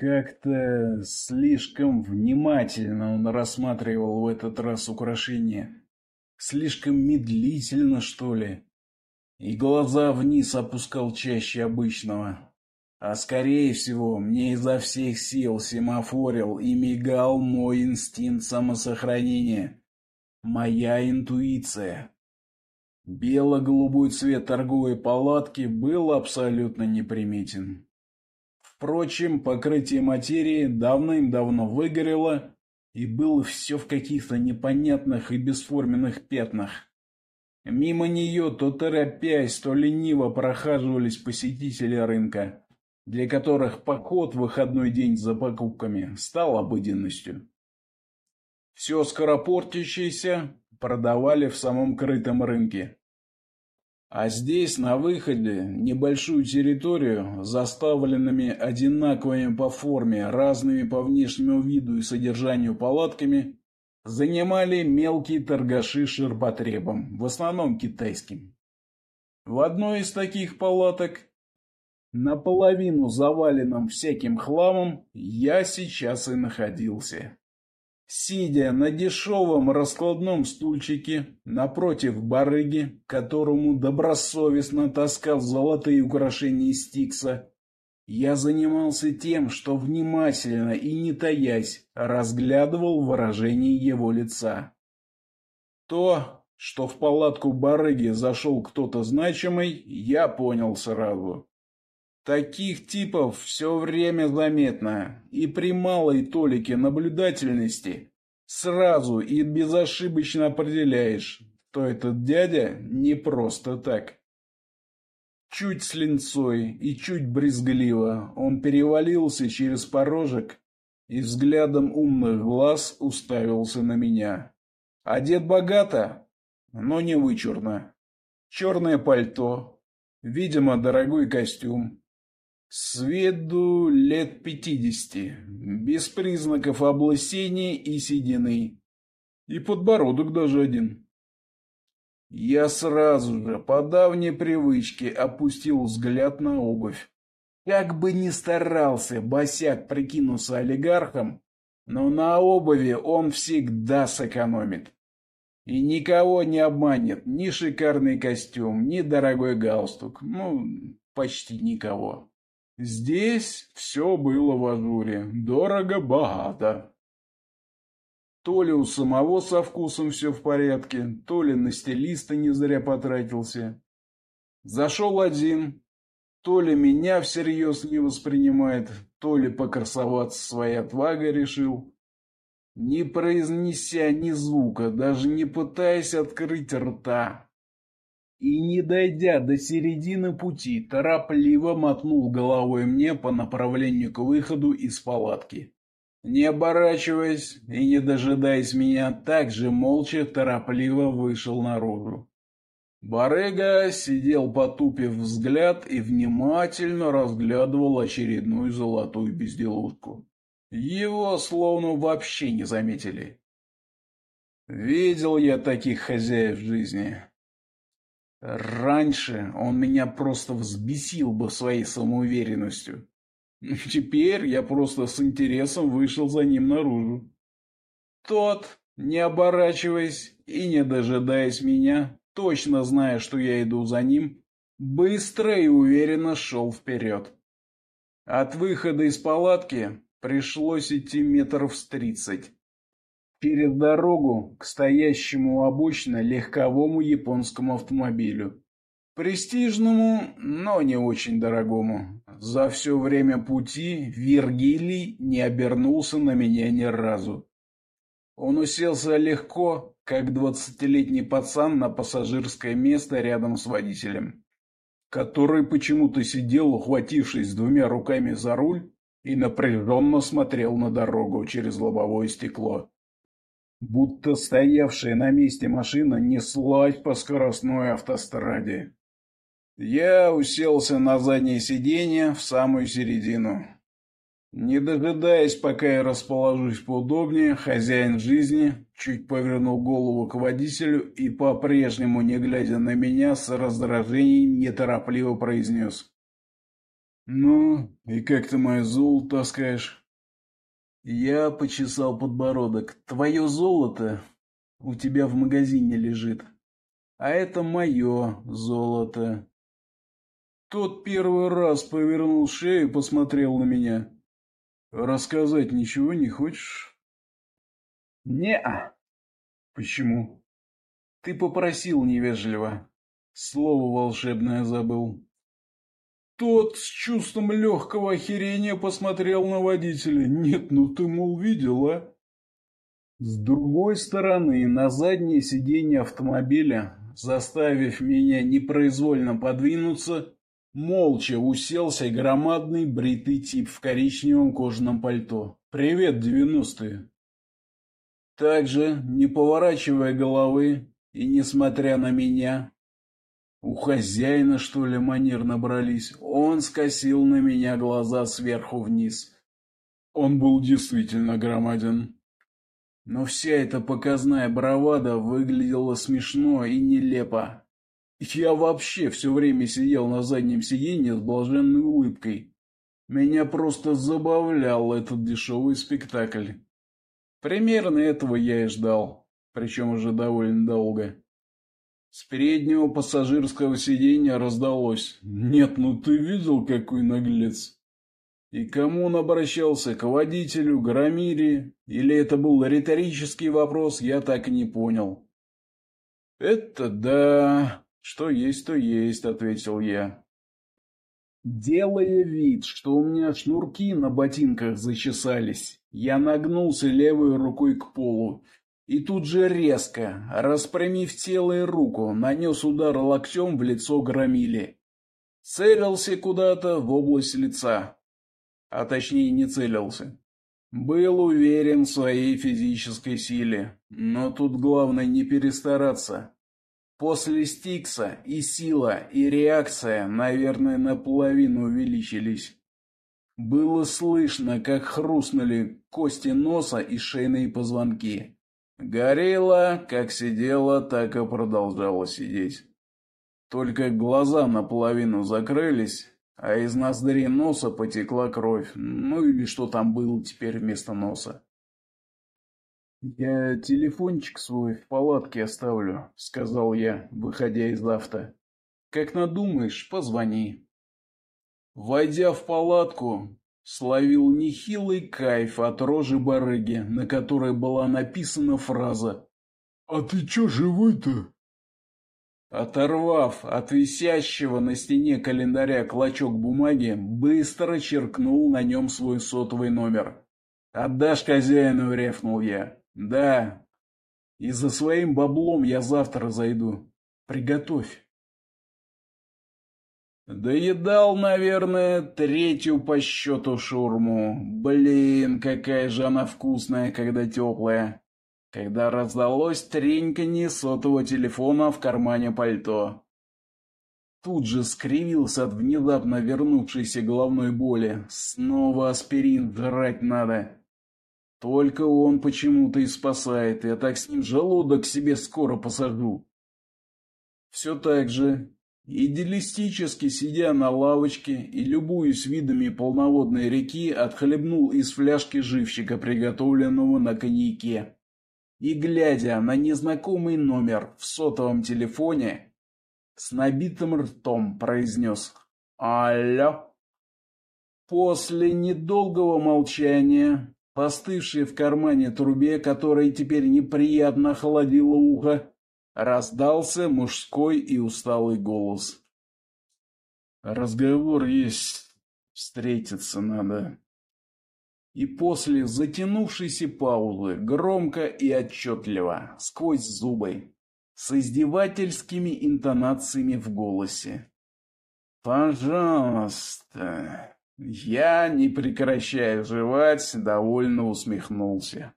Как-то слишком внимательно он рассматривал в этот раз украшение. Слишком медлительно, что ли. И глаза вниз опускал чаще обычного. А скорее всего, мне изо всех сил семафорил и мигал мой инстинкт самосохранения. Моя интуиция. Бело-голубой цвет торговой палатки был абсолютно неприметен. Впрочем, покрытие материи давным-давно выгорело, и было все в каких-то непонятных и бесформенных пятнах. Мимо нее то торопясь, то лениво прохаживались посетители рынка, для которых поход в выходной день за покупками стал обыденностью. Все скоропортящееся продавали в самом крытом рынке. А здесь, на выходе, небольшую территорию, заставленными одинаковыми по форме, разными по внешнему виду и содержанию палатками, занимали мелкие торгаши ширпотребом, в основном китайским. В одной из таких палаток, наполовину заваленном всяким хламом, я сейчас и находился. Сидя на дешевом раскладном стульчике напротив барыги, которому добросовестно таскал золотые украшения Стикса, я занимался тем, что внимательно и не таясь разглядывал выражение его лица. То, что в палатку барыги зашел кто-то значимый, я понял сразу. Таких типов все время заметно, и при малой толике наблюдательности сразу и безошибочно определяешь, что этот дядя не просто так. Чуть с линцой и чуть брезгливо он перевалился через порожек и взглядом умных глаз уставился на меня. Одет богато, но не вычурно. Черное пальто, видимо, дорогой костюм, с виду лет пятидесяти, без признаков облысения и седины. И подбородок даже один. Я сразу же, по давней привычке, опустил взгляд на обувь. Как бы ни старался босяк прикинуться олигархом, но на обуви он всегда сэкономит. И никого не обманет ни шикарный костюм, ни дорогой галстук. Ну, почти никого. Здесь все было в ажуре, дорого-богато. То ли у самого со вкусом все в порядке, то ли на стилиста не зря потратился. Зашел один, то ли меня всерьез не воспринимает, то ли покрасоваться своей отвагой решил. Не произнеся ни звука, даже не пытаясь открыть рта, и, не дойдя до середины пути, торопливо мотнул головой мне по направлению к выходу из палатки. Не оборачиваясь и не дожидаясь меня, также молча торопливо вышел наружу. Барыга сидел потупив взгляд и внимательно разглядывал очередную золотую безделушку. Его словно вообще не заметили. Видел я таких хозяев жизни. Раньше он меня просто взбесил бы своей самоуверенностью. Теперь я просто с интересом вышел за ним наружу. Тот, не оборачиваясь и не дожидаясь меня, точно зная, что я иду за ним, быстро и уверенно шел вперед. От выхода из палатки пришлось идти метров с тридцать через дорогу к стоящему у обочины легковому японскому автомобилю. Престижному, но не очень дорогому. За все время пути Вергилий не обернулся на меня ни разу. Он уселся легко, как двадцатилетний пацан на пассажирское место рядом с водителем, который почему-то сидел, ухватившись двумя руками за руль, и напряженно смотрел на дорогу через лобовое стекло будто стоявшая на месте машина неслась по скоростной автостраде. Я уселся на заднее сиденье в самую середину. Не дожидаясь, пока я расположусь поудобнее, хозяин жизни чуть повернул голову к водителю и, по-прежнему не глядя на меня, с раздражением неторопливо произнес. «Ну, и как ты мое золото таскаешь?» Я почесал подбородок. «Твое золото у тебя в магазине лежит, а это мое золото». Тот первый раз повернул шею и посмотрел на меня. «Рассказать ничего не хочешь?» «Не-а». «Почему?» «Ты попросил невежливо. Слово волшебное забыл». Тот с чувством легкого охерения посмотрел на водителя. «Нет, ну ты, мол, видела?» С другой стороны, на заднее сиденье автомобиля, заставив меня непроизвольно подвинуться, молча уселся громадный бритый тип в коричневом кожаном пальто. «Привет, девяностые!» Также, не поворачивая головы и несмотря на меня, у хозяина, что ли, манер набрались. Он скосил на меня глаза сверху вниз. Он был действительно громаден. Но вся эта показная бравада выглядела смешно и нелепо. Я вообще все время сидел на заднем сиденье с блаженной улыбкой. Меня просто забавлял этот дешевый спектакль. Примерно этого я и ждал, причем уже довольно долго. С переднего пассажирского сиденья раздалось. «Нет, ну ты видел, какой наглец?» И кому он обращался? К водителю, Громире? Или это был риторический вопрос, я так и не понял. «Это да, что есть, то есть», — ответил я. Делая вид, что у меня шнурки на ботинках зачесались, я нагнулся левой рукой к полу и тут же резко, распрямив тело и руку, нанес удар локтем в лицо громили. Целился куда-то в область лица. А точнее не целился. Был уверен в своей физической силе, но тут главное не перестараться. После Стикса и сила, и реакция, наверное, наполовину увеличились. Было слышно, как хрустнули кости носа и шейные позвонки. Горилла как сидела, так и продолжала сидеть. Только глаза наполовину закрылись, а из ноздри носа потекла кровь, ну или что там было теперь вместо носа. «Я телефончик свой в палатке оставлю», — сказал я, выходя из авто. «Как надумаешь, позвони». Войдя в палатку, словил нехилый кайф от рожи барыги, на которой была написана фраза «А ты чё живой-то?» Оторвав от висящего на стене календаря клочок бумаги, быстро черкнул на нем свой сотовый номер. «Отдашь хозяину?» — рефнул я. «Да. И за своим баблом я завтра зайду. Приготовь». Доедал, наверное, третью по счету шурму. Блин, какая же она вкусная, когда теплая. Когда раздалось треньканье сотового телефона в кармане пальто. Тут же скривился от внезапно вернувшейся головной боли. Снова аспирин жрать надо. Только он почему-то и спасает, я так с ним желудок себе скоро посажу. Все так же, Идеалистически сидя на лавочке и любуясь видами полноводной реки, отхлебнул из фляжки живчика, приготовленного на коньяке. И, глядя на незнакомый номер в сотовом телефоне, с набитым ртом произнес «Алло». После недолгого молчания, постывшей в кармане трубе, которая теперь неприятно холодила ухо, Раздался мужской и усталый голос. Разговор есть, встретиться надо. И после затянувшейся паузы, громко и отчетливо, сквозь зубы, с издевательскими интонациями в голосе. «Пожалуйста!» Я, не прекращая жевать, довольно усмехнулся.